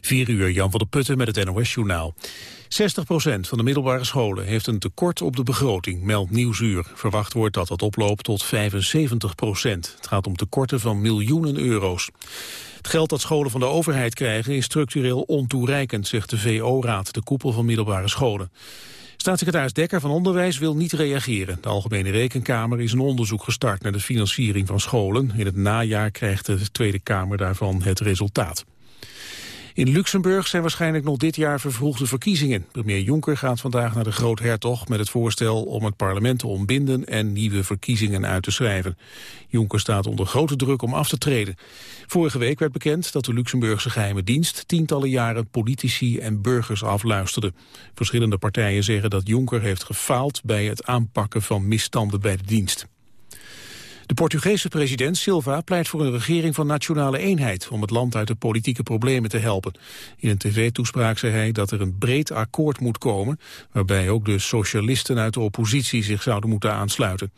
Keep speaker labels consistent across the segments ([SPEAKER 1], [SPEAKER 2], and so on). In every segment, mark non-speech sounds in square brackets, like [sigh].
[SPEAKER 1] 4 uur, Jan van der Putten met het NOS-journaal. 60% van de middelbare scholen heeft een tekort op de begroting, meldt Nieuwsuur. Verwacht wordt dat dat oploopt tot 75% Het gaat om tekorten van miljoenen euro's. Het geld dat scholen van de overheid krijgen is structureel ontoereikend, zegt de VO-raad, de koepel van middelbare scholen. Staatssecretaris Dekker van Onderwijs wil niet reageren. De Algemene Rekenkamer is een onderzoek gestart naar de financiering van scholen. In het najaar krijgt de Tweede Kamer daarvan het resultaat. In Luxemburg zijn waarschijnlijk nog dit jaar vervroegde verkiezingen. Premier Juncker gaat vandaag naar de groothertog met het voorstel om het parlement te ontbinden en nieuwe verkiezingen uit te schrijven. Juncker staat onder grote druk om af te treden. Vorige week werd bekend dat de Luxemburgse geheime dienst tientallen jaren politici en burgers afluisterde. Verschillende partijen zeggen dat Juncker heeft gefaald bij het aanpakken van misstanden bij de dienst. De Portugese president Silva pleit voor een regering van nationale eenheid... om het land uit de politieke problemen te helpen. In een tv-toespraak zei hij dat er een breed akkoord moet komen... waarbij ook de socialisten uit de oppositie zich zouden moeten aansluiten.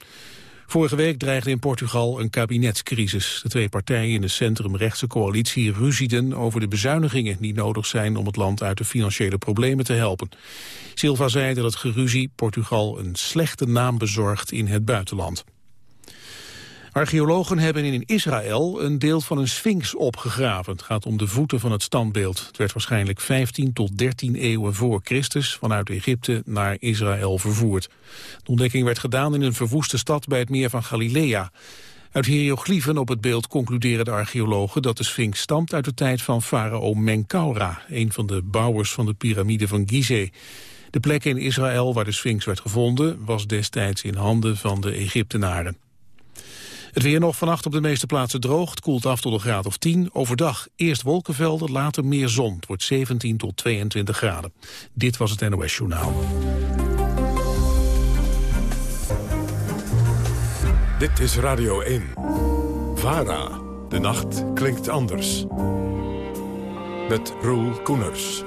[SPEAKER 1] Vorige week dreigde in Portugal een kabinetscrisis. De twee partijen in de centrumrechtse coalitie ruzieden over de bezuinigingen die nodig zijn om het land uit de financiële problemen te helpen. Silva zei dat het geruzie Portugal een slechte naam bezorgt in het buitenland. Archeologen hebben in Israël een deel van een sphinx opgegraven. Het gaat om de voeten van het standbeeld. Het werd waarschijnlijk 15 tot 13 eeuwen voor Christus vanuit Egypte naar Israël vervoerd. De ontdekking werd gedaan in een verwoeste stad bij het meer van Galilea. Uit hieroglyphen op het beeld concluderen de archeologen dat de sphinx stamt uit de tijd van farao Menkaura, een van de bouwers van de piramide van Gizeh. De plek in Israël waar de sphinx werd gevonden was destijds in handen van de Egyptenaren. Het weer nog vannacht op de meeste plaatsen droog. Het koelt af tot een graad of 10. Overdag eerst wolkenvelden, later meer zon. Het wordt 17 tot 22 graden. Dit was het NOS Journaal.
[SPEAKER 2] Dit is Radio 1. VARA. De nacht klinkt anders. Met Roel Koeners.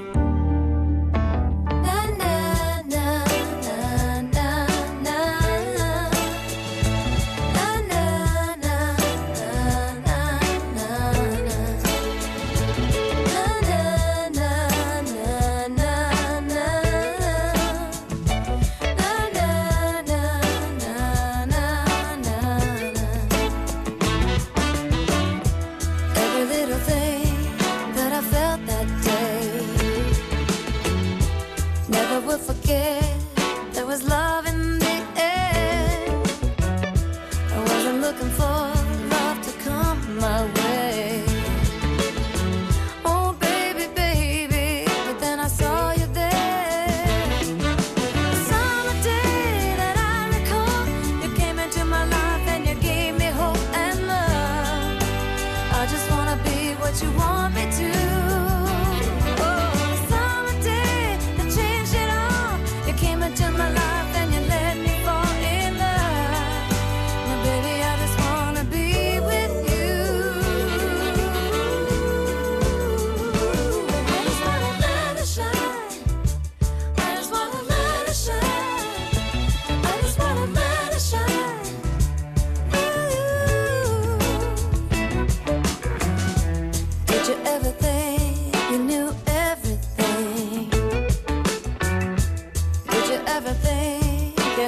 [SPEAKER 3] Into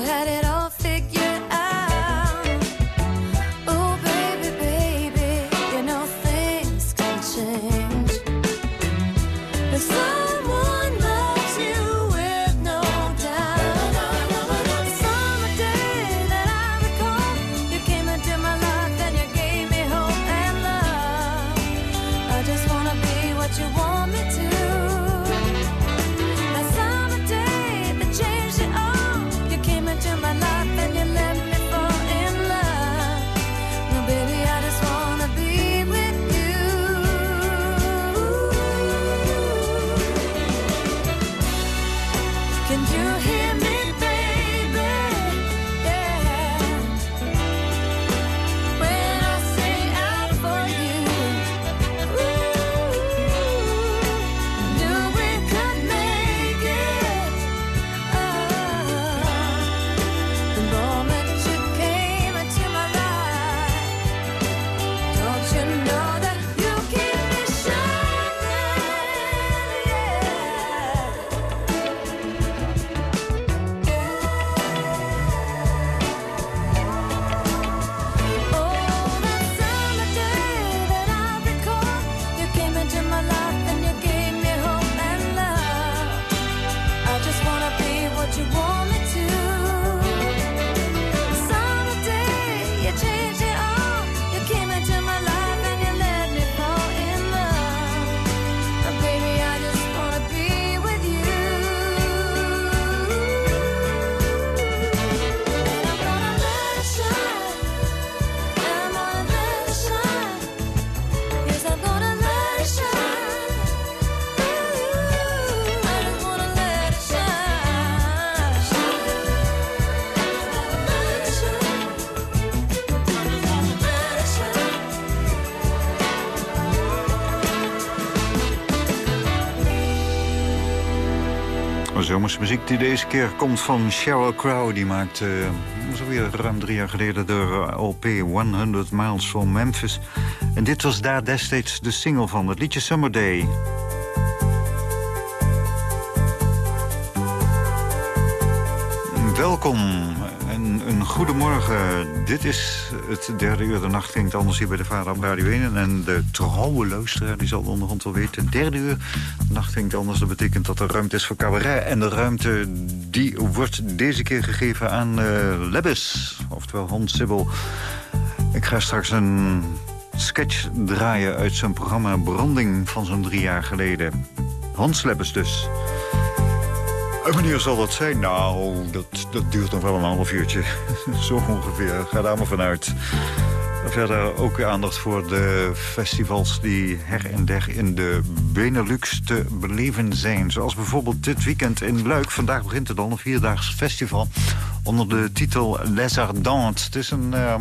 [SPEAKER 3] my life. Muziek die deze keer komt van Sheryl Crow. Die maakte uh, zo weer ruim drie jaar geleden de LP 100 Miles from Memphis. En dit was daar destijds de single van het liedje Summer Day. Welkom goedemorgen. Dit is het derde uur. De nacht anders hier bij de Vader op Radio 1. En de trouwe luisteraar die zal onderhand wel weten. Derde uur, de nacht anders. Dat betekent dat er ruimte is voor cabaret. En de ruimte die wordt deze keer gegeven aan uh, Lebbes. Oftewel Hans Sibbel. Ik ga straks een sketch draaien uit zijn programma Branding van zo'n drie jaar geleden. Hans Lebbes dus. En wanneer zal dat zijn? Nou, dat, dat duurt nog wel een half uurtje. [laughs] Zo ongeveer. Ga daar maar vanuit. Verder ook aandacht voor de festivals die her en der in de Benelux te beleven zijn. Zoals bijvoorbeeld dit weekend in Luik. Vandaag begint er dan een vierdaags festival onder de titel Les Ardentes. Het is een, uh,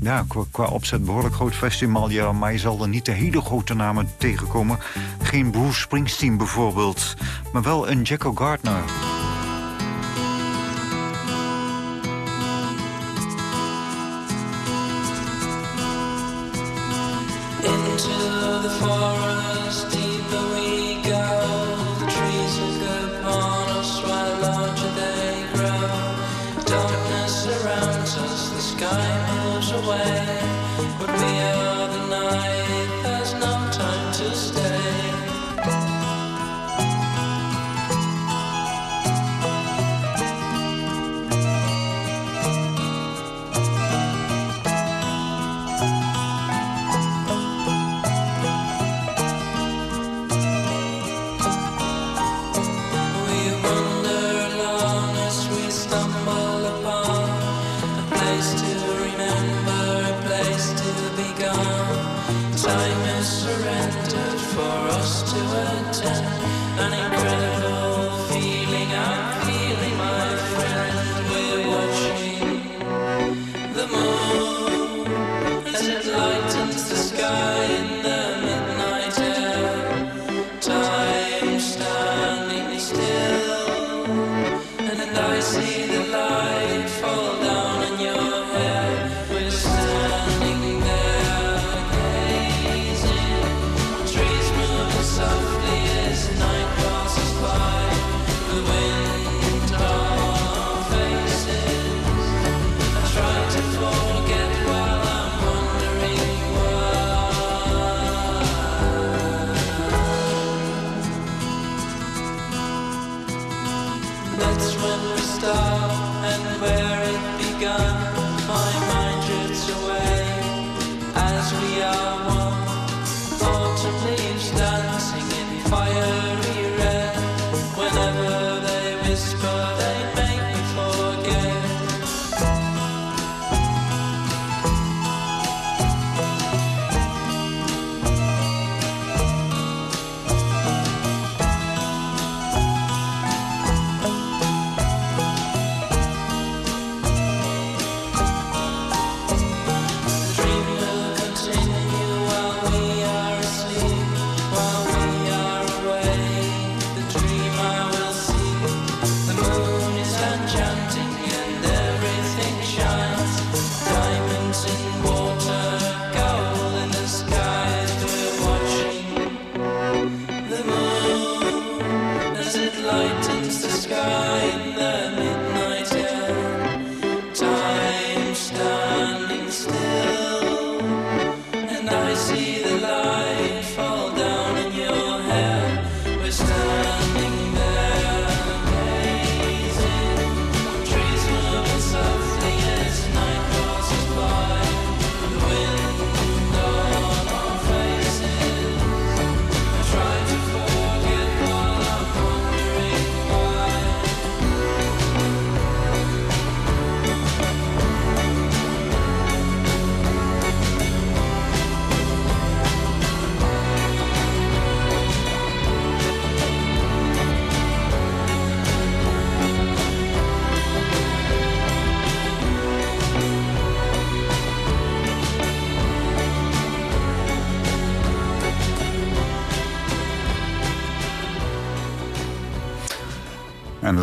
[SPEAKER 3] ja, qua, qua, opzet behoorlijk groot festival, maar je zal er niet de hele grote namen tegenkomen. Geen Bruce Springsteen bijvoorbeeld, maar wel een Jacko Gardner.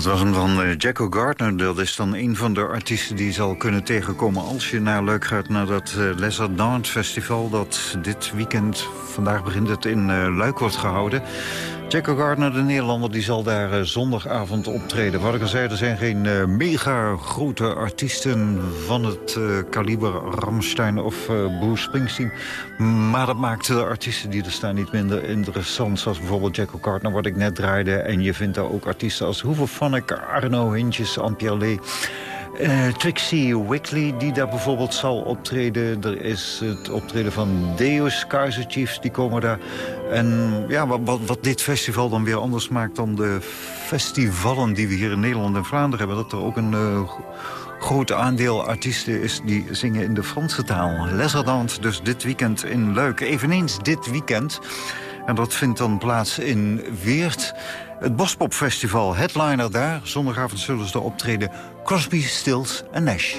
[SPEAKER 3] Dat was hem van uh, Jacko Gardner. Dat is dan een van de artiesten die zal kunnen tegenkomen... als je naar leuk gaat naar dat uh, Les Ardentes Festival... dat dit weekend, vandaag begint het, in uh, Luik wordt gehouden. Jacko Gardner, de Nederlander, die zal daar uh, zondagavond optreden. Wat ik al zei, er zijn geen uh, mega grote artiesten van het kaliber Ramstein of Bruce Springsteen. Maar dat maakt de artiesten die er staan niet minder interessant. Zoals bijvoorbeeld Jacko Gardner, wat ik net draaide. En je vindt daar ook artiesten als Hoeveel Arno Hintjes, Anne Lee. Uh, Trixie Wickley, die daar bijvoorbeeld zal optreden. Er is het optreden van Deus, Kaiser Chiefs, die komen daar. En ja, wat, wat, dit festival dan weer anders maakt dan de festivalen die we hier in Nederland en Vlaanderen hebben... dat er ook een uh, groot aandeel artiesten is die zingen in de Franse taal. Leserdans dus dit weekend in Luik. Eveneens dit weekend... En dat vindt dan plaats in Weert. Het Bospopfestival, headliner daar. Zondagavond zullen ze optreden Crosby, Stills en Nash.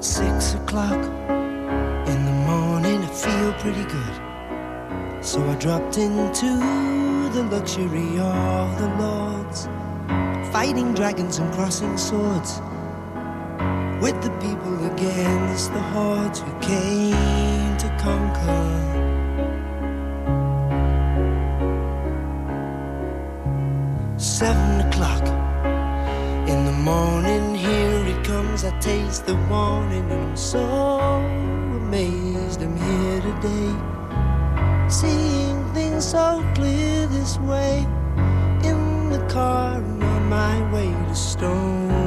[SPEAKER 4] Six o'clock in the morning, I feel pretty good. So I dropped into the luxury of the lords fighting dragons and crossing swords with the people against the hordes who came to conquer. Seven o'clock in the morning, here it comes. I taste the warning, and I'm so amazed I'm here today, seeing things so clear this way in the car on my way to Stonehenge.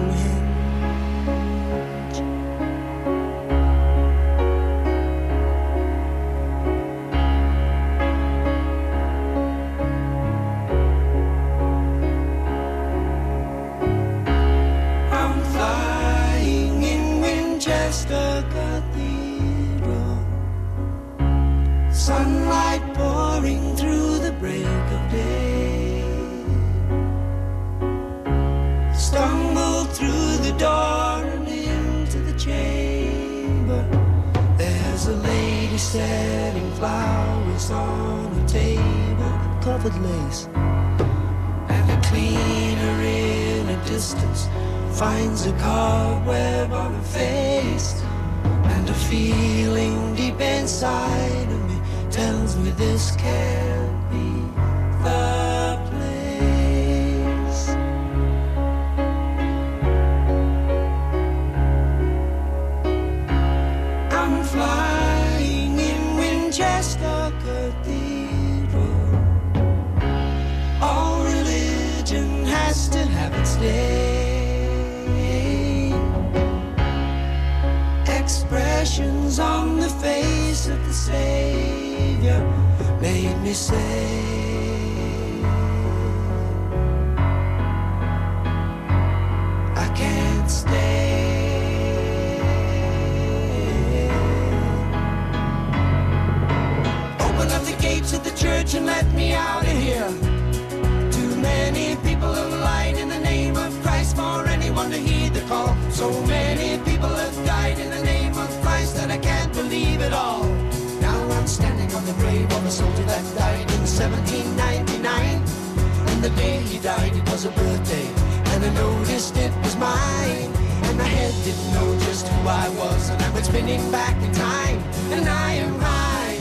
[SPEAKER 4] Day he died, it was a birthday. And I noticed it was mine. And my head didn't know just who I was. And I went spinning back in time. And I am high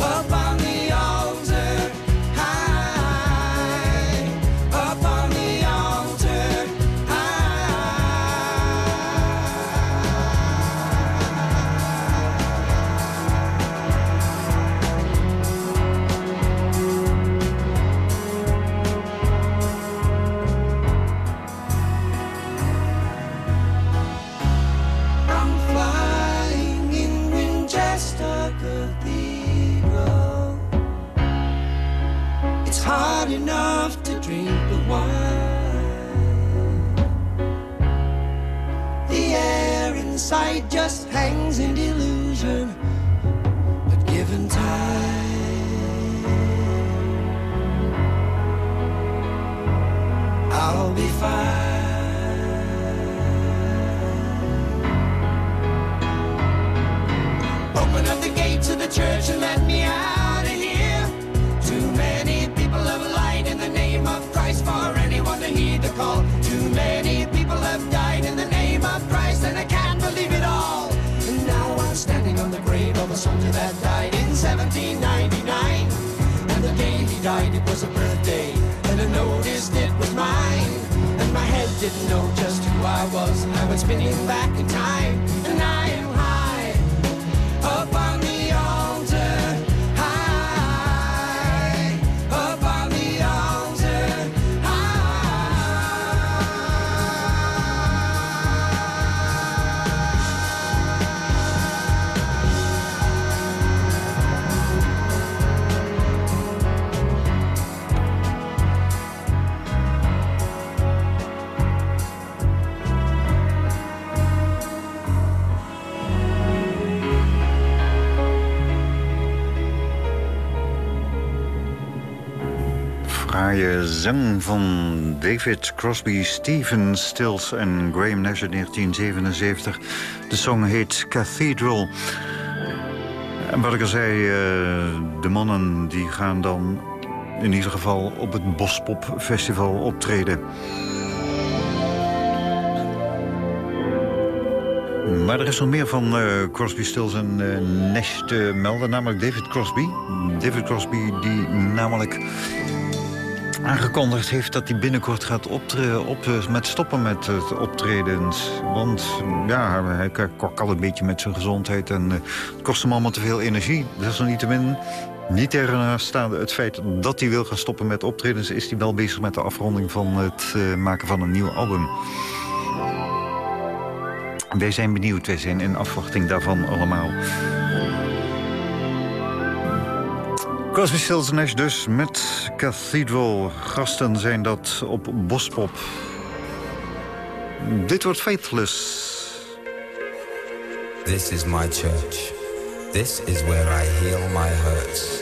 [SPEAKER 4] up just hangs in delusion, but given time, I'll be fine. Open up the gate to the church and let me out. soldier that died in 1799. And the day he died, it was a birthday, and I noticed it was mine. And my head didn't know just who I was. I went spinning back in time, and I
[SPEAKER 3] zang van David Crosby, Stephen Stills en Graham Nash in 1977. De song heet Cathedral. En wat ik al zei, eh, de mannen die gaan dan in ieder geval op het Bospop Festival optreden. Maar er is nog meer van eh, Crosby, Stills en eh, Nash te melden, namelijk David Crosby. David Crosby die namelijk aangekondigd heeft dat hij binnenkort gaat optreden, op, eh, met stoppen met het optredens. Want ja, hij kwak al een beetje met zijn gezondheid en eh, het kost hem allemaal te veel energie. Dat is nog niet te min. Niet tegenstaande het feit dat hij wil gaan stoppen met optredens... is hij wel bezig met de afronding van het eh, maken van een nieuw album. Wij zijn benieuwd, wij zijn in afwachting daarvan allemaal. Crosby, Stills Nash dus met Cathedral. Gasten zijn dat op Bospop. Dit wordt Faithless.
[SPEAKER 5] This is my church. This is where I heal my hurts.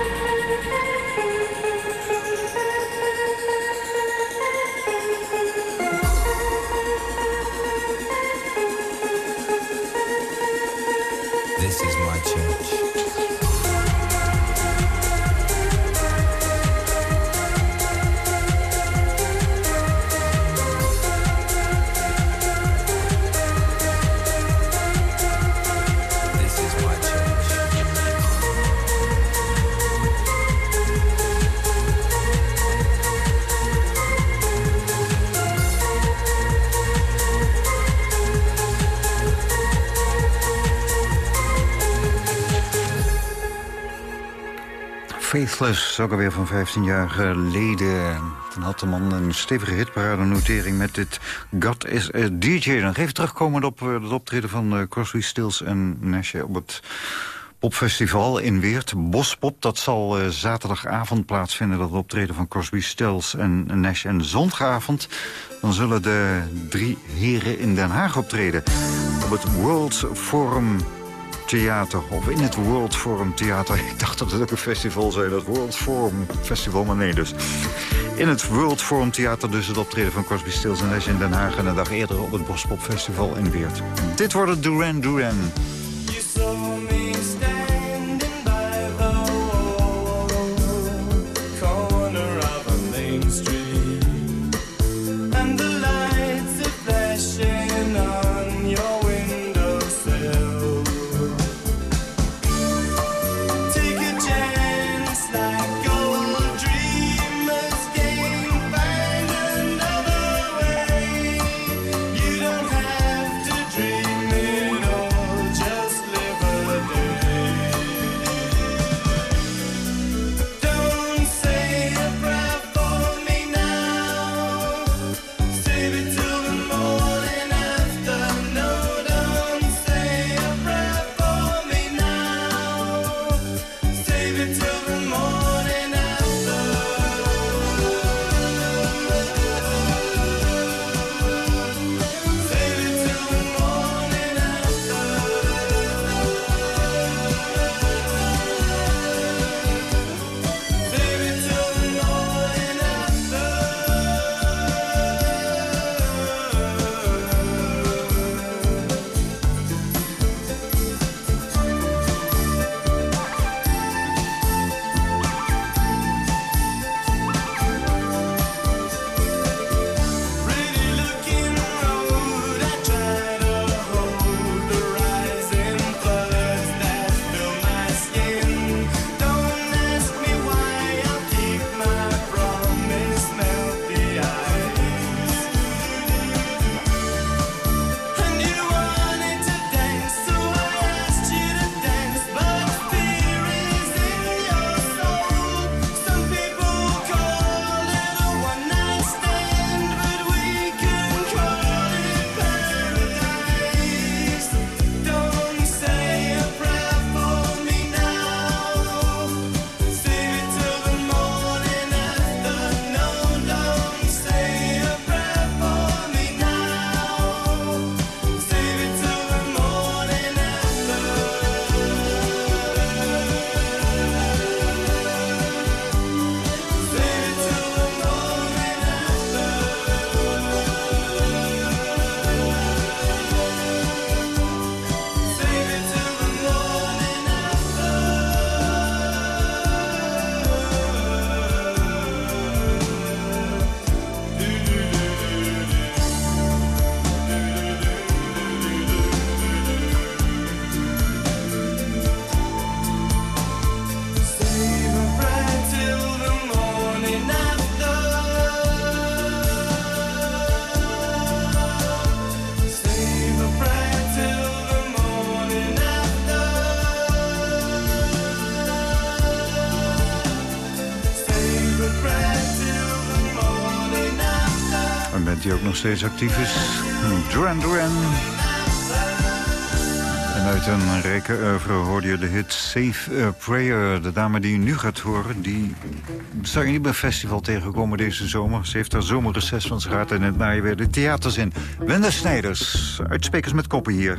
[SPEAKER 6] Faithless, ook alweer van 15 jaar geleden. Toen had de man een stevige hitparade-notering met dit God is a DJ. Dan even terugkomend op het eh, optreden van uh, Crosby, Stills en Nash op het popfestival in Weert. Bospop, dat zal zaterdagavond plaatsvinden, dat optreden van Crosby, Stills en Nash. En zondagavond dan zullen de drie heren in Den Haag optreden. Op het World Forum Theater, of in het World Forum Theater. [laughs] Ik dacht dat het ook een festival zou dat World Forum Festival, maar nee dus. In het World Forum Theater dus het optreden van Crosby, Stills Nash in Den Haag... en een dag eerder op het Bospop Festival in Weert. Dit wordt het Duran Duran. Steeds actief is. Duran Duran. En uit een rijke oeuvre hoorde je de hit Save a Prayer. De dame die je nu gaat horen, die zou je niet bij festival tegenkomen deze zomer. Ze heeft haar zomerreces van ze gaat en het naaien weer de theaters in. Wende Snijders, uitsprekers met koppen hier.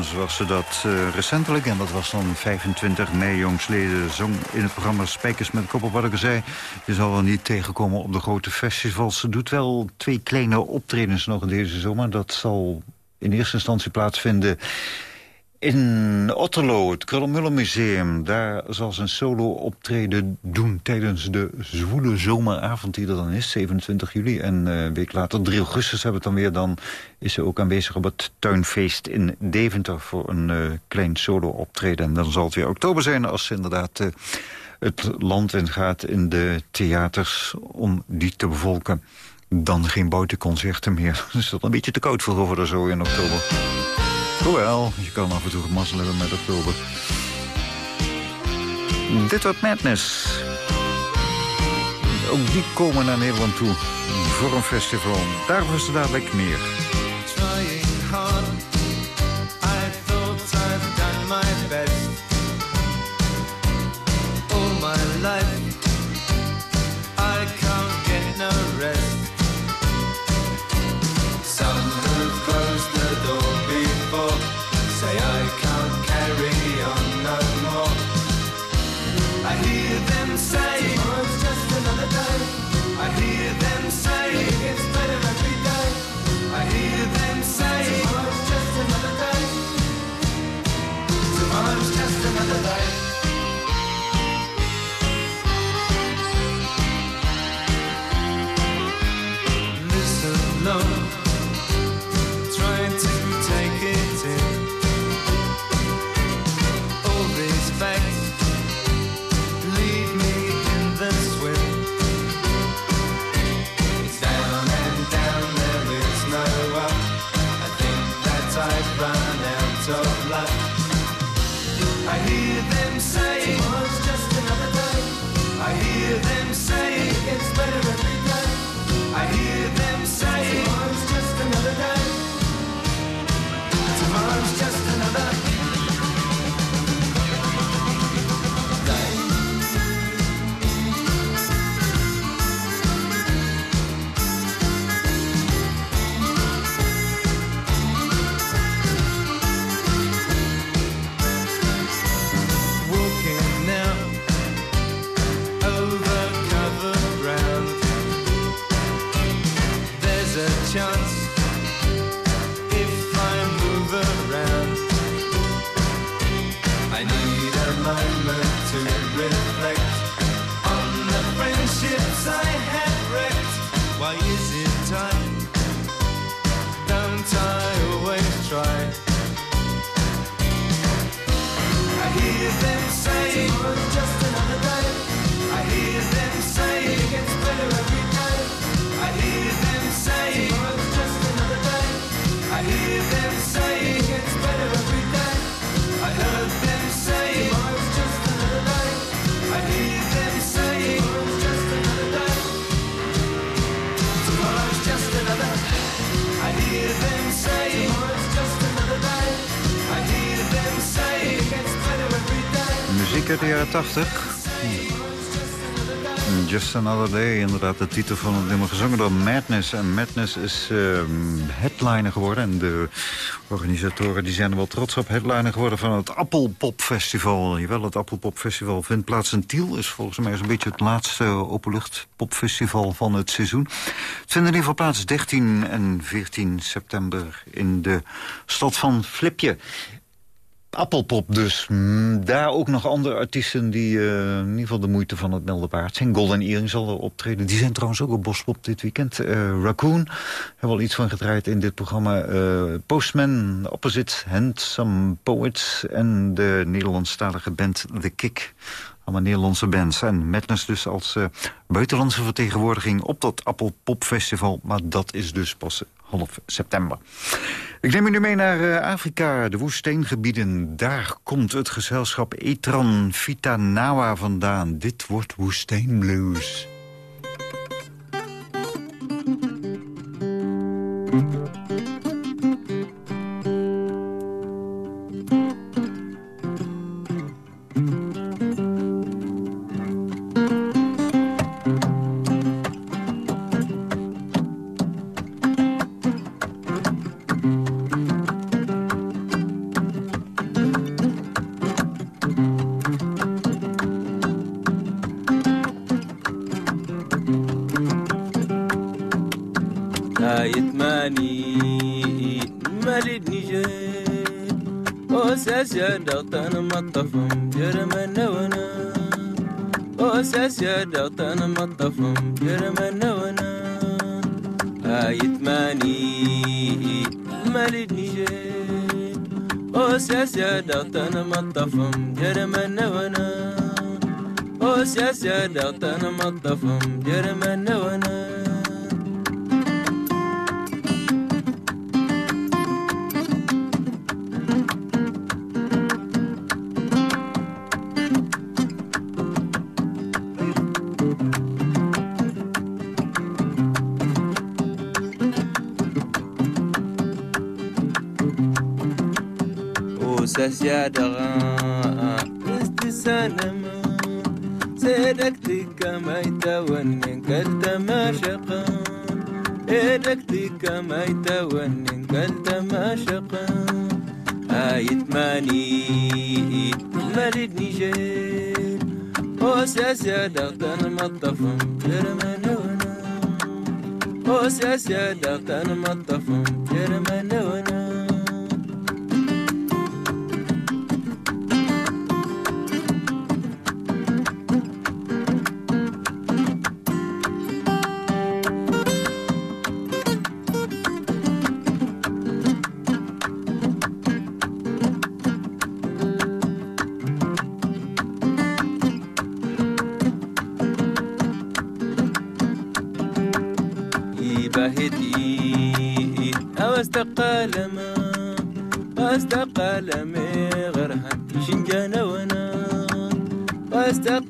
[SPEAKER 6] Zoals ze dat uh, recentelijk... en dat was dan 25 mei jongsleden zong in het programma Spijkers met Koppel. Wat ik al zei, je zal wel niet tegenkomen op de grote festivals. Ze doet wel twee kleine optredens nog in deze zomer. Dat zal in eerste instantie plaatsvinden in Otterlo, het Krullenmuller Museum, daar zal ze een solo optreden doen tijdens de zwoele zomeravond die er dan is, 27 juli. En uh, een week later, 3 augustus hebben we het dan weer, dan is ze ook aanwezig op het tuinfeest in Deventer voor een uh, klein solo optreden. En dan zal het weer oktober zijn als ze inderdaad uh, het land in gaat in de theaters om die te bevolken. Dan geen buitenconcerten meer. [laughs] is dat een beetje te koud voor over zo in oktober. Hoewel, je kan af en toe mazzel hebben met oktober. Dit wordt Madness. Ook die komen naar Nederland toe. Voor een festival. Daarvoor is er dadelijk meer. Life.
[SPEAKER 3] Inderdaad de titel van het nummer gezongen door Madness. En Madness is uh, headliner geworden. En de organisatoren die zijn er wel trots op. Headliner geworden van het Appelpop Festival. Jawel, het Appelpop Festival vindt plaats in Tiel. Is volgens mij zo'n beetje het laatste openluchtpopfestival van het seizoen. Het vindt in ieder geval plaats 13 en 14 september in de stad van Flipje. Appelpop dus. Mm, daar ook nog andere artiesten die uh, in ieder geval de moeite van het melden waard zijn. Golden Earring zal er optreden. Die zijn trouwens ook op Bospop dit weekend. Uh, Raccoon, hebben we al iets van gedraaid in dit programma. Uh, Postman, Opposite, Handsome Poets en de Nederlandstalige band The Kick allemaal Nederlandse bands. En Madness dus als eh, buitenlandse vertegenwoordiging op dat Apple Pop Festival. Maar dat is dus pas half september. Ik neem u nu mee naar eh, Afrika, de woestijngebieden. Daar komt het gezelschap Etran Vitanawa vandaan. Dit wordt woestijnblues.
[SPEAKER 7] MUZIEK من قلت قدم عشقا آيت ماني جيل وساس يا دغتان مطفم جرمان ونام وساس يا دغتان مطفم جرمان ونام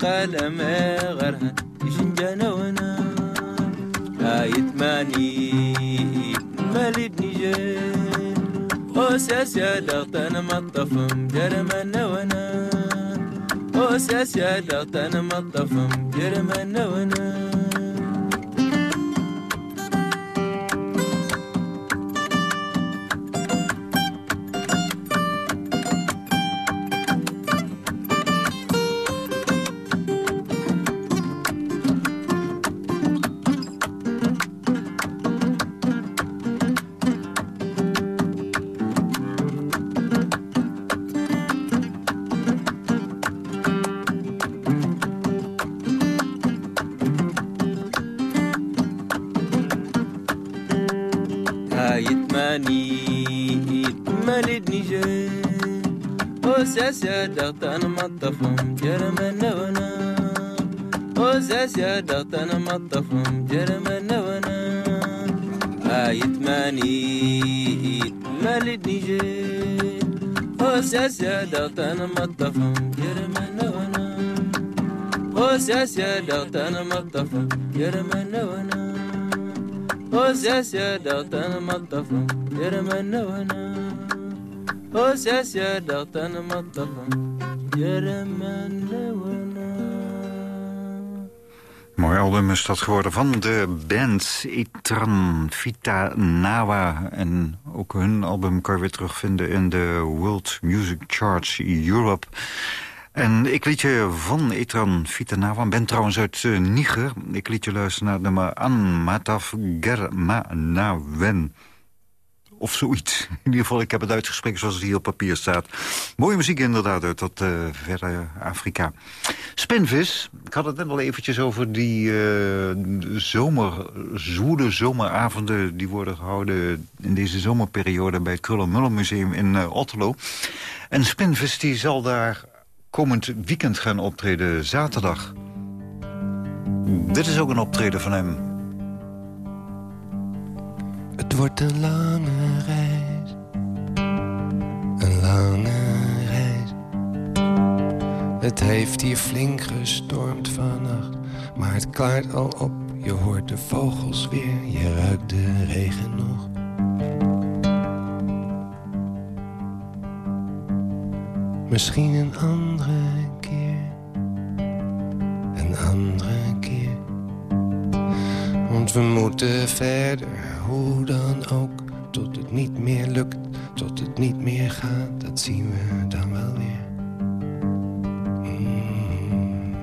[SPEAKER 7] قلمي غرها. جنجانة وأنا هايت ماني. مالي بني بنيجي أساس يا لغط أنا مطفم جرمنا وأنا أساس يا لغط أنا مطفم جرمنا وأنا وزاس يا دغتن مطفم جرم النونا آيت ماني مالد نيجي وزاس يا دغتن مطفم جرم النونا وزاس يا دغتن مطفم جرم النونا وزاس يا دغتن مطفم جرم النونا وساس يا دغتن مطفم يرمان
[SPEAKER 3] Mooi album is dat geworden van de band Itran Vita Nawa. En ook hun album kan je weer terugvinden in de World Music Charts Europe. En ik liet je van Itran Nawa, ben trouwens uit uh, Niger. Ik liet je luisteren naar het nummer An Mataf of zoiets. [laughs] In ieder geval, ik heb het uitgesproken zoals het hier op papier staat. Mooie muziek inderdaad uit dat uh, verre Afrika. Spinvis, ik had het net al eventjes over die uh, zomer, zwoede zomeravonden... die worden gehouden in deze zomerperiode bij het Krullen Museum in uh, Otterlo. En Spinvis die zal daar komend weekend gaan optreden, zaterdag. Dit is ook een optreden van hem.
[SPEAKER 8] Het wordt een lange reis. Een lange reis. Het heeft hier flink gestormd vannacht. Maar het klaart al op. Je hoort de vogels weer. Je ruikt de regen nog. Misschien een andere keer. Een andere keer. Want we moeten verder hoe dan ook, tot het niet meer lukt, tot het niet meer gaat, dat zien we dan wel weer. Mm.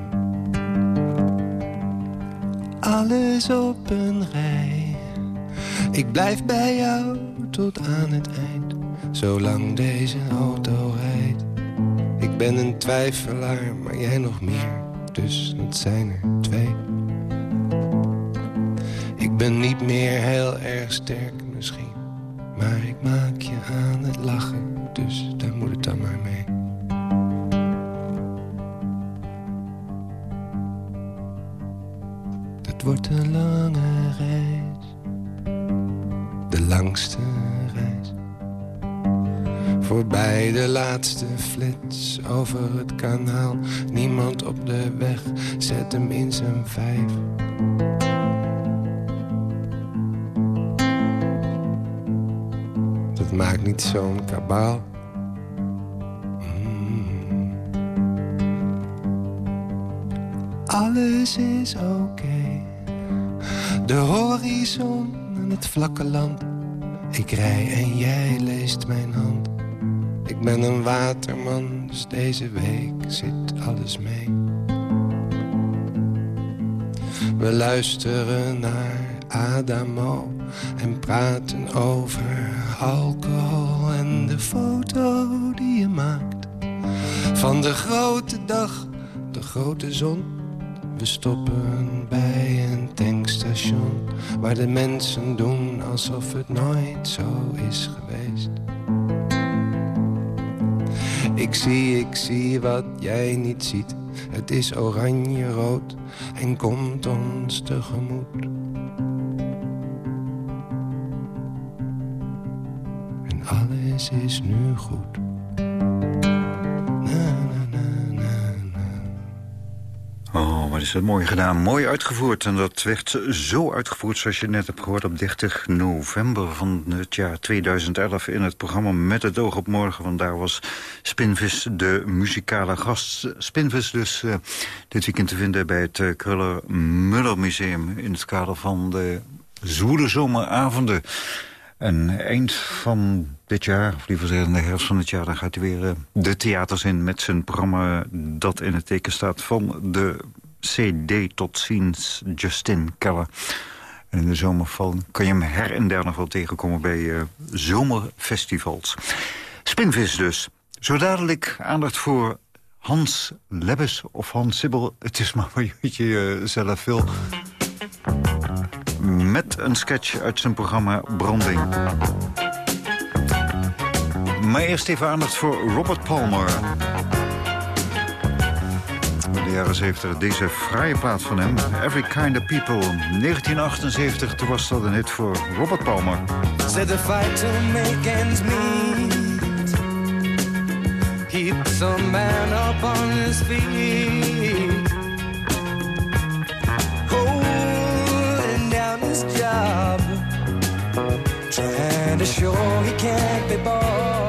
[SPEAKER 8] Alles op een rij, ik blijf bij jou tot aan het eind, zolang deze auto rijdt. Ik ben een twijfelaar, maar jij nog meer, dus het zijn er twee. Ik ben niet meer heel erg sterk misschien. Maar ik maak je aan het lachen, dus daar moet het dan maar mee. Dat wordt een lange reis. De langste reis. Voorbij de laatste flits over het kanaal. Niemand op de weg, zet hem in zijn vijf. Niet zo'n kabaal. Alles is oké. De horizon en het vlakke land. Ik rij en jij leest mijn hand. Ik ben een waterman, dus deze week zit alles mee. We luisteren naar Adamo en praten over alcohol en foto die je maakt. Van de grote dag, de grote zon. We stoppen bij een tankstation waar de mensen doen alsof het nooit zo is geweest. Ik zie, ik zie wat jij niet ziet. Het is oranje-rood en komt ons tegemoet. Is nu goed.
[SPEAKER 3] Oh, wat is dat mooi gedaan. Mooi uitgevoerd. En dat werd zo uitgevoerd zoals je net hebt gehoord... op 30 november van het jaar 2011 in het programma Met het oog op morgen. Want daar was Spinvis de muzikale gast. Spinvis dus uh, dit weekend te vinden bij het uh, Kruller Muller Museum... in het kader van de zwoele zomeravonden... En eind van dit jaar, of liever zeggen in de herfst van het jaar... dan gaat hij weer uh, de theaters in met zijn programma... dat in het teken staat van de CD tot ziens Justin Keller. En in de zomerval kan je hem her en der nog wel tegenkomen bij uh, zomerfestivals. Spinvis dus. Zo dadelijk aandacht voor Hans Lebbes of Hans Sibbel. Het is maar wat je uh, zelf wil met een sketch uit zijn programma Branding. Maar eerst even aandacht voor Robert Palmer. In de jaren 70 deze fraaie plaat van hem, Every Kind of People. 1978, toen was dat een hit voor Robert Palmer.
[SPEAKER 9] Said the fight to make ends meet Keep some man up on his feet his job, trying to show he can't be bought.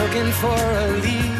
[SPEAKER 9] Looking for a lead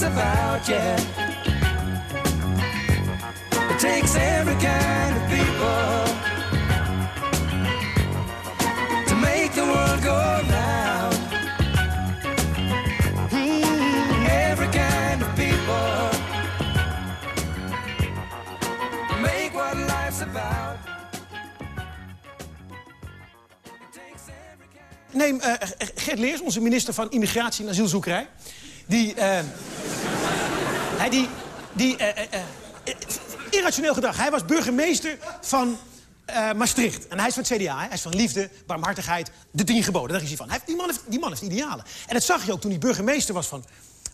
[SPEAKER 9] Life's about, yeah. It takes every kind of people to make the world go round. Mm, every kind of people make what life's about.
[SPEAKER 10] Neem eh, Gert Leers, onze minister van Immigratie en Asielzoekerij. Die, eh, hij die, die eh, irrationeel gedrag. Hij was burgemeester van eh, Maastricht. En hij is van het CDA. hè. Hij is van liefde, barmhartigheid, de tien geboden. Daar is hij van. Hij heeft, die, man heeft, die man heeft idealen. En dat zag je ook toen hij burgemeester was van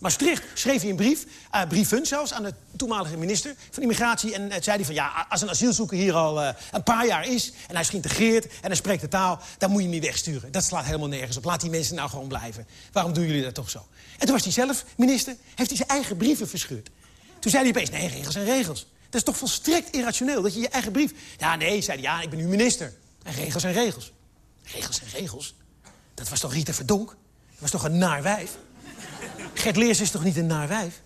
[SPEAKER 10] Maastricht. Schreef hij een brief, eh brieven zelfs, aan de toenmalige minister van Immigratie. En eh, zei hij van, ja, als een asielzoeker hier al eh, een paar jaar is... en hij is geïntegreerd en hij spreekt de taal... dan moet je hem niet wegsturen. Dat slaat helemaal nergens op. Laat die mensen nou gewoon blijven. Waarom doen jullie dat toch zo? En toen was hij zelf minister, heeft hij zijn eigen brieven verscheurd. Toen zei hij opeens, nee, regels en regels. Dat is toch volstrekt irrationeel, dat je je eigen brief... Ja, nee, zei hij, ja, ik ben nu minister. En regels en regels. Regels en regels? Dat was toch Rita Verdonk? Dat was toch een naar wijf? Gert Leers is toch niet een naar wijf?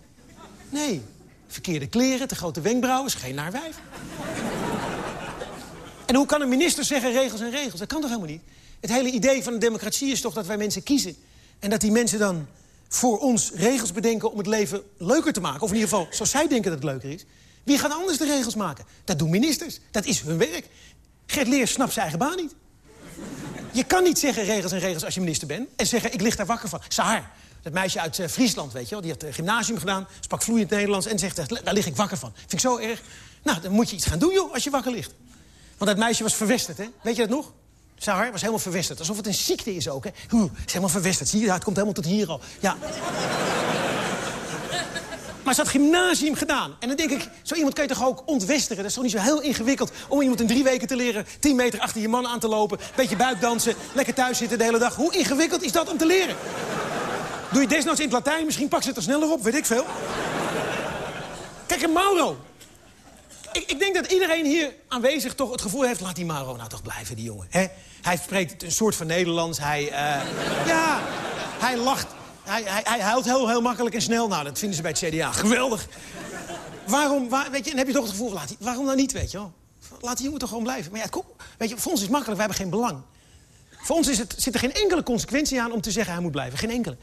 [SPEAKER 10] Nee. Verkeerde kleren, te grote wenkbrauwen, geen naar wijf. En hoe kan een minister zeggen regels en regels? Dat kan toch helemaal niet? Het hele idee van een democratie is toch dat wij mensen kiezen. En dat die mensen dan voor ons regels bedenken om het leven leuker te maken. Of in ieder geval, zoals zij denken dat het leuker is. Wie gaat anders de regels maken? Dat doen ministers. Dat is hun werk. Gert Leers snapt zijn eigen baan niet. Je kan niet zeggen regels en regels als je minister bent... en zeggen, ik lig daar wakker van. Saar, dat meisje uit eh, Friesland, weet je wel... die had uh, gymnasium gedaan, sprak vloeiend Nederlands... en zegt, daar lig ik wakker van. Vind ik zo erg. Nou, dan moet je iets gaan doen, joh, als je wakker ligt. Want dat meisje was verwesterd, hè? Weet je dat nog? Sahar was helemaal verwesterd. Alsof het een ziekte is ook, hè? Oeh, is helemaal verwesterd. Zie het komt helemaal tot hier al. Ja. Maar ze had gymnasium gedaan. En dan denk ik, zo iemand kan je toch ook ontwesteren? Dat is toch niet zo heel ingewikkeld om iemand in drie weken te leren... tien meter achter je man aan te lopen, beetje buikdansen... lekker thuis zitten de hele dag. Hoe ingewikkeld is dat om te leren? Doe je desnoods in het Latijn, misschien pak ze het er sneller op, weet ik veel. Kijk, en Mauro. Ik, ik denk dat iedereen hier aanwezig toch het gevoel heeft... laat die Mauro nou toch blijven, die jongen. Hij spreekt een soort van Nederlands. Hij, eh, ja, hij lacht. Hij, hij, hij huilt heel, heel makkelijk en snel. Nou, dat vinden ze bij het CDA. Geweldig. Waarom, waar, weet je, en heb je toch het gevoel, waarom nou niet, weet je wel? Laat die jongen toch gewoon blijven. Maar ja, kom, weet je, voor ons is het makkelijk, wij hebben geen belang. Voor ons is het, zit er geen enkele consequentie aan om te zeggen hij moet blijven. Geen enkele.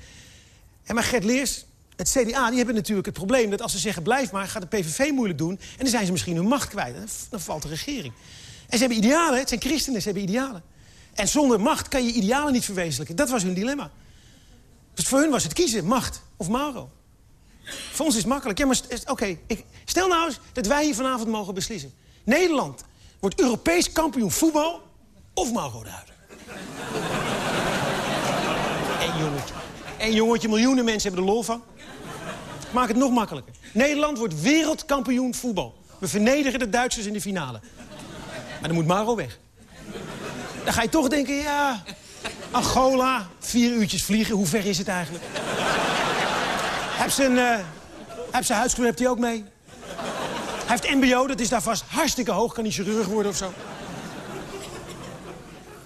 [SPEAKER 10] En maar Gert Leers, het CDA, die hebben natuurlijk het probleem... dat als ze zeggen blijf maar, gaat de PVV moeilijk doen... en dan zijn ze misschien hun macht kwijt. Dan, valt de regering. En ze hebben idealen, het zijn christenen, ze hebben idealen. En zonder macht kan je idealen niet verwezenlijken. Dat was hun dilemma. Dus voor hun was het kiezen, macht of Mauro. Voor ons is het makkelijk. Ja, maar st- oké, stel nou eens dat wij hier vanavond mogen beslissen. Nederland wordt Europees kampioen voetbal of Mauro de Huider. [laughs] Jongetje. Eén jongetje, miljoenen mensen hebben er lol van. Maak het nog makkelijker. Nederland wordt wereldkampioen voetbal. We vernederen de Duitsers in de finale. Maar dan moet Mauro weg. Dan ga je toch denken, ja... Angola, vier uurtjes vliegen, hoe ver is het eigenlijk? Heb zijn, eh heb zijn huidskleur hebt hij ook mee. Hij heeft mbo, dat is daar vast hartstikke hoog. Kan hij chirurg worden of zo.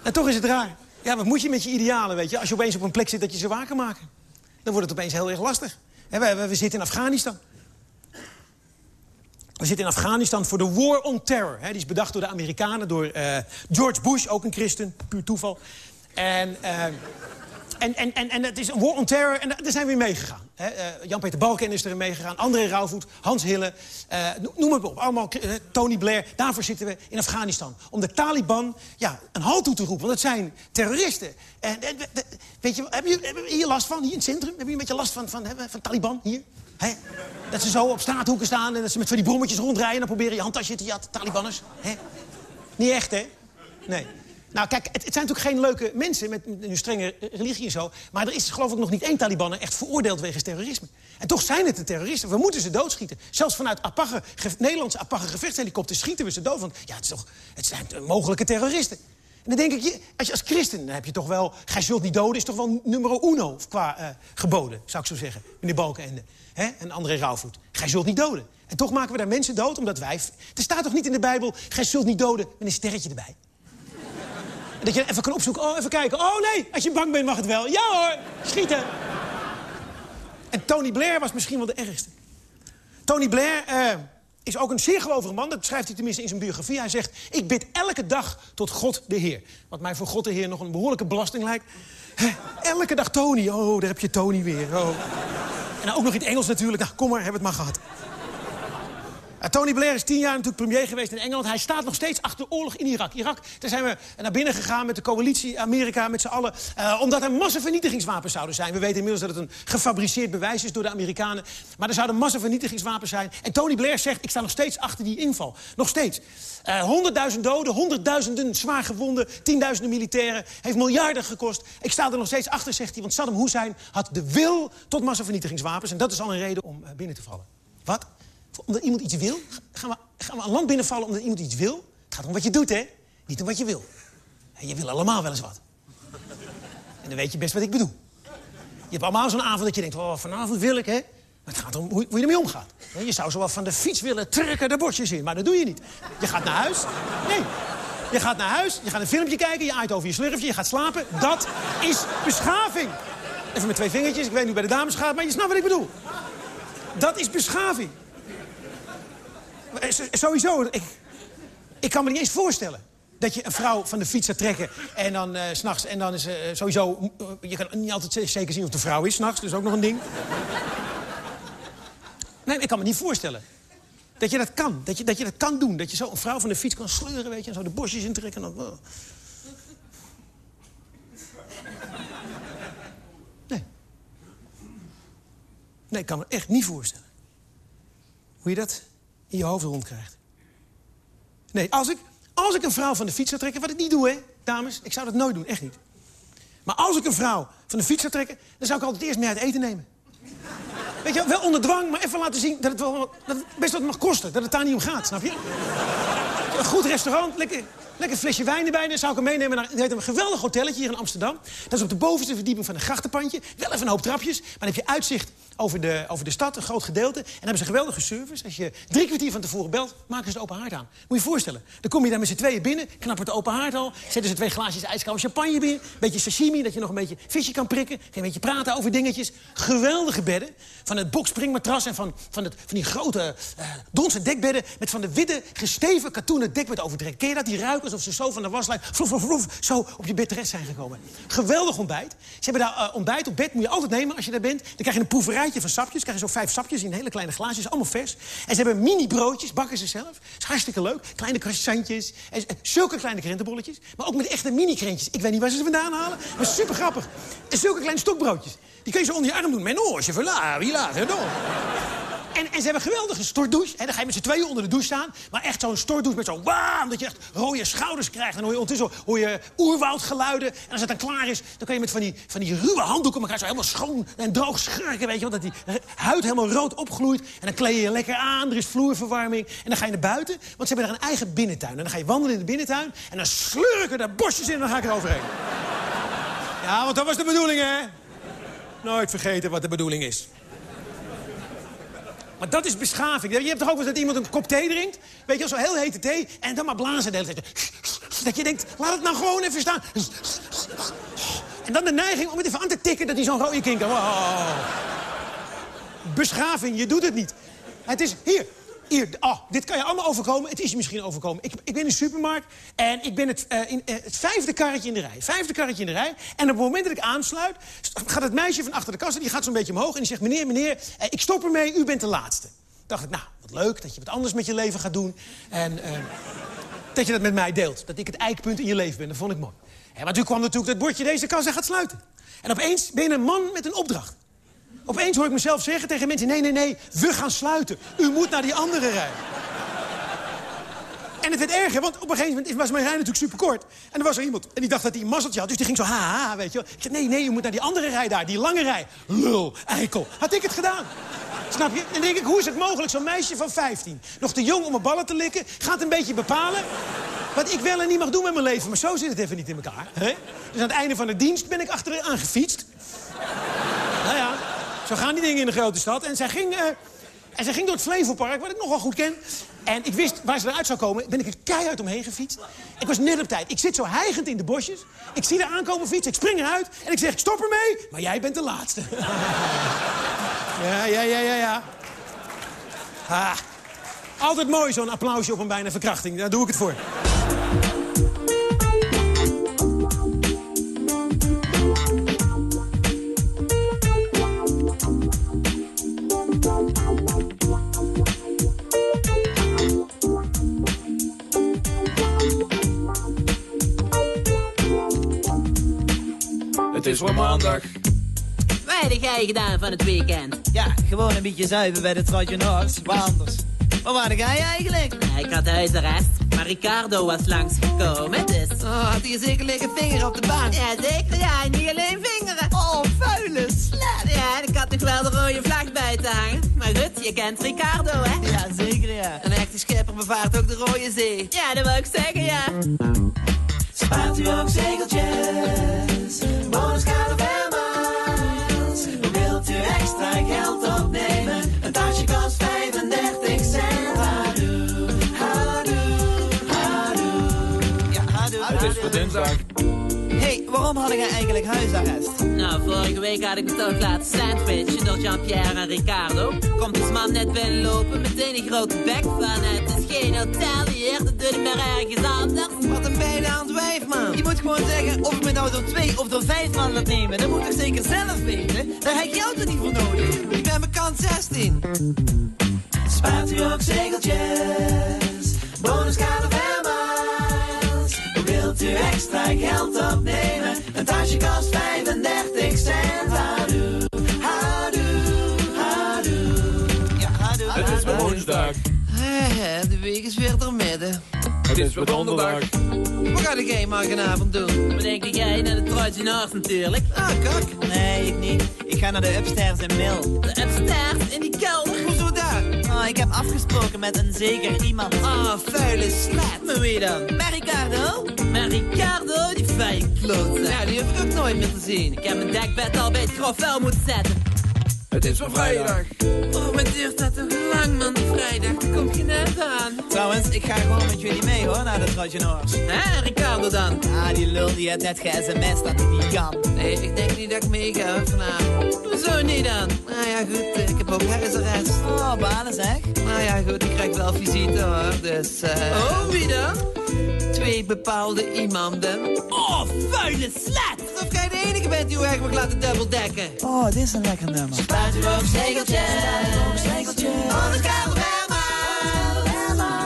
[SPEAKER 10] En toch is het raar. Ja, wat moet je met je idealen, weet je? Als je opeens op een plek zit dat je ze kan maken. Dan wordt het opeens heel erg lastig. We, we, zitten in Afghanistan. We zitten in Afghanistan voor de War on Terror. Die is bedacht door de Amerikanen, door eh, George Bush, ook een christen, puur toeval. En, eh, en, en, en, en het is een War on Terror en daar zijn we in meegegaan. Eh, Jan-Peter Balken is erin meegegaan, André Rauwvoet, Hans Hille, eh, no- noem het op. Allemaal eh, Tony Blair, daarvoor zitten we in Afghanistan. Om de Taliban ja, een halt toe te roepen, want het zijn terroristen. En, weet je, hebben jullie hier last van, hier in het centrum? Hebben jullie een beetje last van, van, van, Taliban hier? Dat ze zo op straathoeken staan en dat ze met van die brommetjes rondrijden... en dan proberen je handtasje te jatten, Talibanners. Niet echt, hè? Nee. Nou, kijk, het, het zijn natuurlijk geen leuke mensen met een strenge religie en zo... maar er is geloof ik nog niet één Talibaner echt veroordeeld wegens terrorisme. En toch zijn het de terroristen. We moeten ze doodschieten. Zelfs vanuit Apagge, ge- Nederlandse Apagge gevechtshelikopters schieten we ze dood. Want ja, het, is toch, het zijn mogelijke terroristen. En dan denk ik, als je als christen dan heb je toch wel... gij zult niet doden is toch wel nummer uno qua eh, geboden, zou ik zo zeggen. Meneer Balkenende hè? en André Rauwvoet. Gij zult niet doden. En toch maken we daar mensen dood omdat wij... Er staat toch niet in de Bijbel, gij zult niet doden met een sterretje erbij. Dat je even kan opzoeken, oh, even kijken. Oh nee, als je bang bent mag het wel. Ja hoor, schieten. En Tony Blair was misschien wel de ergste. Tony Blair eh, is ook een zeer gelovige man. Dat schrijft hij tenminste in zijn biografie. Hij zegt, ik bid elke dag tot God de Heer. Wat mij voor God de Heer nog een behoorlijke belasting lijkt. Elke dag Tony. Oh, daar heb je Tony weer. Oh. En ook nog in het Engels natuurlijk. Nou, kom maar, heb het maar gehad. Uh, Tony Blair is tien jaar natuurlijk premier geweest in Engeland. Hij staat nog steeds achter oorlog in Irak. Irak, daar zijn we naar binnen gegaan met de coalitie Amerika, met z'n allen. eh, omdat er massavernietigingswapens zouden zijn. We weten inmiddels dat het een gefabriceerd bewijs is door de Amerikanen. Maar er zouden massavernietigingswapens zijn. En Tony Blair zegt, ik sta nog steeds achter die inval. Nog steeds. Eh, Honderdduizend doden, honderdduizenden zwaar gewonden, tienduizenden militairen. Heeft miljarden gekost. Ik sta er nog steeds achter, zegt hij. Want Saddam Hussein had de wil tot massavernietigingswapens. En dat is al een reden om eh, binnen te vallen. Wat? Omdat iemand iets wil? Gaan we, gaan we land binnenvallen omdat iemand iets wil? Het gaat om wat je doet, hè? Niet om wat je wil. En je wil allemaal wel eens wat. En dan weet je best wat ik bedoel. Je hebt allemaal zo'n avond dat je denkt, oh, vanavond wil ik, hè? Maar het gaat om hoe, je ermee omgaat. Je zou zo wel van de fiets willen trekken de bosjes in, maar dat doe je niet. Je gaat naar huis. Nee. Je gaat naar huis, je gaat een filmpje kijken, je aait over je slurfje, je gaat slapen. Dat is beschaving. Even met twee vingertjes, ik weet niet hoe bij de dames gaat, maar je snapt wat ik bedoel. Dat is beschaving. Eh, Sowieso, ik, ik kan me niet eens voorstellen... dat je een vrouw van de fiets gaat trekken en dan eh, s s'nachts... en dan is eh, sowieso... je kan niet altijd ze- zeker zien of een vrouw is s'nachts, dus ook nog een ding. Nee, ik kan me niet voorstellen. Dat je dat kan, dat je dat, je dat kan doen. Dat je zo een vrouw van de fiets kan sleuren, weet je... en zo de bosjes intrekken oh. Nee. Nee, ik kan me echt niet voorstellen. Hoe je dat in je hoofd rondkrijgt. Nee, als ik, als ik een vrouw van de fiets zou trekken... wat ik niet doe, hè, dames. Ik zou dat nooit doen, echt niet. Maar als ik een vrouw van de fiets zou trekken... dan zou ik altijd eerst mee uit eten nemen. Weet je, wel onder dwang, maar even laten zien dat het, wel, dat het best wat mag kosten. Dat het daar niet om gaat, snap je? Een goed restaurant, lekker, lekker flesje wijn erbij. Dan zou ik hem meenemen naar heet een geweldig hotelletje hier in Amsterdam. Dat is op de bovenste verdieping van een grachtenpandje. Wel even een hoop trapjes, maar dan heb je uitzicht over de, over de stad, een groot gedeelte. En hebben ze een geweldige service. Als je drie kwartier van tevoren belt, maken ze de open haard aan. Moet je je voorstellen. Dan kom je daar met z'n tweeën binnen, knappen de open haard al. Zetten ze twee glaasjes ijskoude champagne binnen. Beetje sashimi, dat je nog een beetje visje kan prikken. Je een beetje praten over dingetjes. Geweldige bedden. Van het bokspringmatras en van, van, het, van die grote eh donse dekbedden... met van de witte, gesteven katoenen dekbed overdekt. Ken je dat? Die ruiken alsof ze zo van de waslijn... Vloef, vloef, zo op je bed terecht zijn gekomen. Geweldig ontbijt. Ze hebben daar eh, ontbijt op bed, moet je altijd nemen als je daar bent. Dan krijg je een proeverij van sapjes. Krijgen zo vijf sapjes in hele kleine glaasjes, allemaal vers. En ze hebben mini broodjes, bakken ze zelf. is hartstikke leuk. Kleine croissantjes. En zulke kleine krentenbolletjes. Maar ook met echte mini krentjes. Ik weet niet waar ze ze vandaan halen, maar super grappig. En zulke kleine stokbroodjes. Die kun je zo onder je arm doen. Mijn oor, je wie laat, hè. En, en ze hebben een geweldige stortdouche. Hè, dan ga je met z'n tweeën onder de douche staan. Maar echt zo'n stortdouche met zo'n waam. Dat je echt rode schouders krijgt. En dan hoor je ondertussen hoor je oerwoudgeluiden. En als het dan klaar is, dan kan je met van die, van die ruwe handdoeken... elkaar zo helemaal schoon en droog schurken. Weet je, want dat die huid helemaal rood opgloeit. En dan kleed je je lekker aan. Er is vloerverwarming. En dan ga je naar buiten. Want ze hebben daar een eigen binnentuin. En dan ga je wandelen in de binnentuin. En dan slurken daar bosjes in en dan ga ik er overheen. Ja, want dat was de bedoeling, hè? Nooit vergeten wat de bedoeling is. Maar dat is beschaving. Je hebt toch ook wel eens dat iemand een kop thee drinkt? Weet je, zo heel hete thee. En dan maar blazen de. Dat je denkt, laat het nou gewoon even staan. En dan de neiging om het even aan te tikken dat hij zo'n rode kinker... Wow. Beschaving, je doet het niet. Het is hier. Oh, dit kan je allemaal overkomen. Het is je misschien overkomen. Ik, ik ben in de supermarkt en ik ben het, eh, in, eh, vijfde karretje in de rij. Vijfde karretje in de rij. En op het moment dat ik aansluit, gaat het meisje van achter de kassa... die gaat zo'n beetje omhoog en die zegt... meneer, meneer, eh, ik stop ermee, u bent de laatste. dacht ik, nou, wat leuk dat je wat anders met je leven gaat doen. En dat je dat met mij deelt. Dat ik het eikpunt in je leven ben, dat vond ik mooi. Maar toen kwam natuurlijk dat bordje, deze kassa gaat sluiten. En opeens ben je een man met een opdracht. Opeens hoor ik mezelf zeggen tegen mensen... nee, nee, nee, we gaan sluiten. U moet naar die andere rij. En het werd erger, want op een gegeven moment was mijn rij natuurlijk superkort. En er was er iemand en die dacht dat hij een mazzeltje had. Dus die ging zo, ha, ha, weet je wel. Ik zei, nee, nee, je moet naar die andere rij daar, die lange rij. Lul, eikel. Had ik het gedaan. Snap je? En dan denk ik, hoe is het mogelijk, zo'n meisje van 15... nog te jong om mijn ballen te likken, gaat een beetje bepalen... wat ik wel en niet mag doen met mijn leven. Maar zo zit het even niet in elkaar. Hè? Dus aan het einde van de dienst ben ik achteraan gefietst. Zo gaan die dingen in de grote stad. En zij ging, eh, en zij ging door het Flevopark, wat ik nogal goed ken. En ik wist waar ze eruit zou komen. Ben ik er keihard omheen gefietst. Ik was net op tijd. Ik zit zo hijgend in de bosjes. Ik zie haar aankomen fietsen. Ik spring eruit. En ik zeg, stop ermee. Maar jij bent de laatste. [laughs] ja, ja, ja, ja, ja. Ah, altijd mooi zo'n applausje op een bijna verkrachting. Daar doe ik het voor.
[SPEAKER 11] Het is weer maandag.
[SPEAKER 12] Wat heb jij gedaan van het weekend?
[SPEAKER 13] Ja, gewoon een beetje zuiver bij de Trajanors. Waar anders? Waar waren jij eigenlijk?
[SPEAKER 12] Ik had huisarrest, maar Ricardo was langsgekomen, dus...
[SPEAKER 13] Oh, had hij zeker liggen vinger op de baan?
[SPEAKER 12] Ja, zeker, ja, en niet alleen vingeren.
[SPEAKER 13] Oh, vuile slet!
[SPEAKER 12] Ja, en ik had nog wel de rode vlag bij te hangen. Maar goed, je kent Ricardo, hè?
[SPEAKER 13] Ja, zeker, ja. Een echte schipper bevaart ook de Rode Zee.
[SPEAKER 12] Ja, dat wil ik zeggen, ja.
[SPEAKER 4] Spaart u ook zegeltjes, bonuskaart of airmiles? Wilt u extra geld opnemen? Een tasje kost 35 cent. Hadoe, hadoe, hadoe.
[SPEAKER 13] Ja, hadoe,
[SPEAKER 11] Het is weer dinsdag.
[SPEAKER 13] Waarom had jij eigenlijk huisarrest?
[SPEAKER 12] Nou, vorige week had ik me toch laten sandwichen door Jean-Pierre en Ricardo. Komt die man net binnenlopen, meteen een grote bek van het is geen hotel hier, dat doe ik maar ergens anders.
[SPEAKER 13] Wat een het wijf, man. Je moet gewoon zeggen of ik me nou door twee of door vijf man laat nemen. Dat moet ik zeker zelf weten. Daar heb ik jou toch niet voor nodig. Ik ben bekant 16.
[SPEAKER 4] Spaart u ook zegeltjes, bonuskaart of airmiles? Wilt u extra geld opnemen? Een tasje kost 35 cent. Hadoe, hadoe, hadoe.
[SPEAKER 13] Ja, hadoe,
[SPEAKER 11] Het is weer woensdag.
[SPEAKER 13] Eh, De week is weer door midden.
[SPEAKER 11] Het is weer donderdag.
[SPEAKER 13] Wat ga jij maar vanavond doen?
[SPEAKER 12] Wat denk jij naar de Trojanars natuurlijk?
[SPEAKER 13] Ah, kak. Nee, ik niet. Ik ga naar de upstairs in Mill.
[SPEAKER 12] De upstairs in die kelder.
[SPEAKER 13] Hoezo daar? Ah, ik heb afgesproken met een zeker iemand. Ah, vuile slet.
[SPEAKER 12] Maar wie dan?
[SPEAKER 13] Met Ricardo?
[SPEAKER 12] Ricardo, die fijne klootzak.
[SPEAKER 13] Ja, die heb ik ook nooit meer gezien.
[SPEAKER 12] Ik heb mijn dekbed al bij het grof vuil moeten zetten.
[SPEAKER 11] Het is weer vrijdag.
[SPEAKER 12] Oh, wat duurt dat toch lang, man, vrijdag. Daar kom je net aan.
[SPEAKER 13] Trouwens, ik ga gewoon met jullie mee hoor, naar de Trajanors.
[SPEAKER 12] Hè, Ricardo dan?
[SPEAKER 13] Ah, die lul die had net ge-sms dat hij niet kan.
[SPEAKER 12] Nee, ik denk niet dat ik meega vanavond. Hoezo niet dan? Nou ja, goed, ik heb ook huisarrest.
[SPEAKER 13] Oh, banen zeg.
[SPEAKER 12] Nou ja, goed, ik krijg wel visite hoor, dus... eh
[SPEAKER 13] Oh,
[SPEAKER 12] wie dan?
[SPEAKER 14] Twee bepaalde iemanden.
[SPEAKER 12] Oh, vuile slet!
[SPEAKER 14] Alsof jij de enige bent die uw eigen mag laten dubbeldekken.
[SPEAKER 13] Oh, dit is een lekker nummer.
[SPEAKER 12] Spuitenboogstegeltje, van de Karel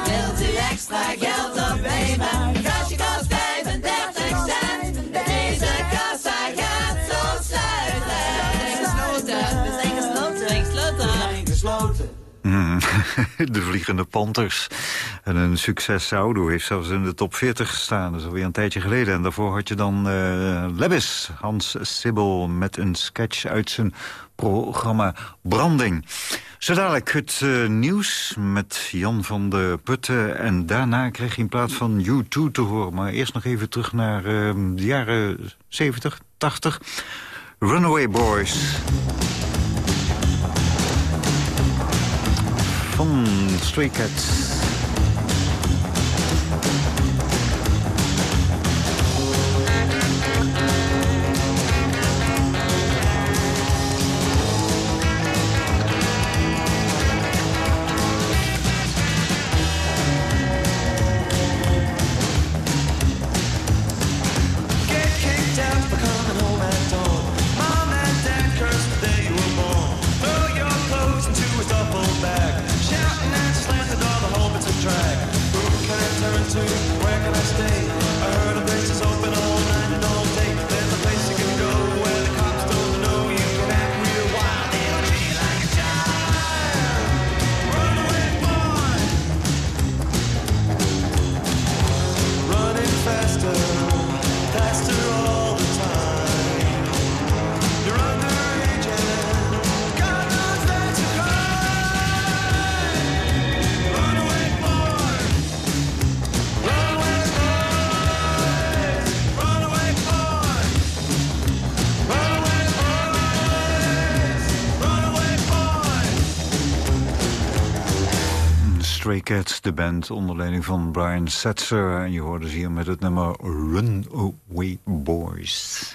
[SPEAKER 12] Wilt u extra geld opnemen? Kastje [laughs]
[SPEAKER 6] de Vliegende Panthers. En een succes Audo heeft zelfs in de top 40 gestaan. Dat is alweer een tijdje geleden. En daarvoor had je dan Lebbis, Hans Sibbel... met een sketch uit zijn programma Branding. Zo dadelijk het eh, nieuws met Jan van de Putten. En daarna krijg je in plaats van U2 te horen. Maar eerst nog even terug naar eh, de jaren 70, 80. Runaway Boys. Van Stray Cats. Band onder leiding van Brian Setzer. En je hoorde ze hier met het nummer Runaway Boys.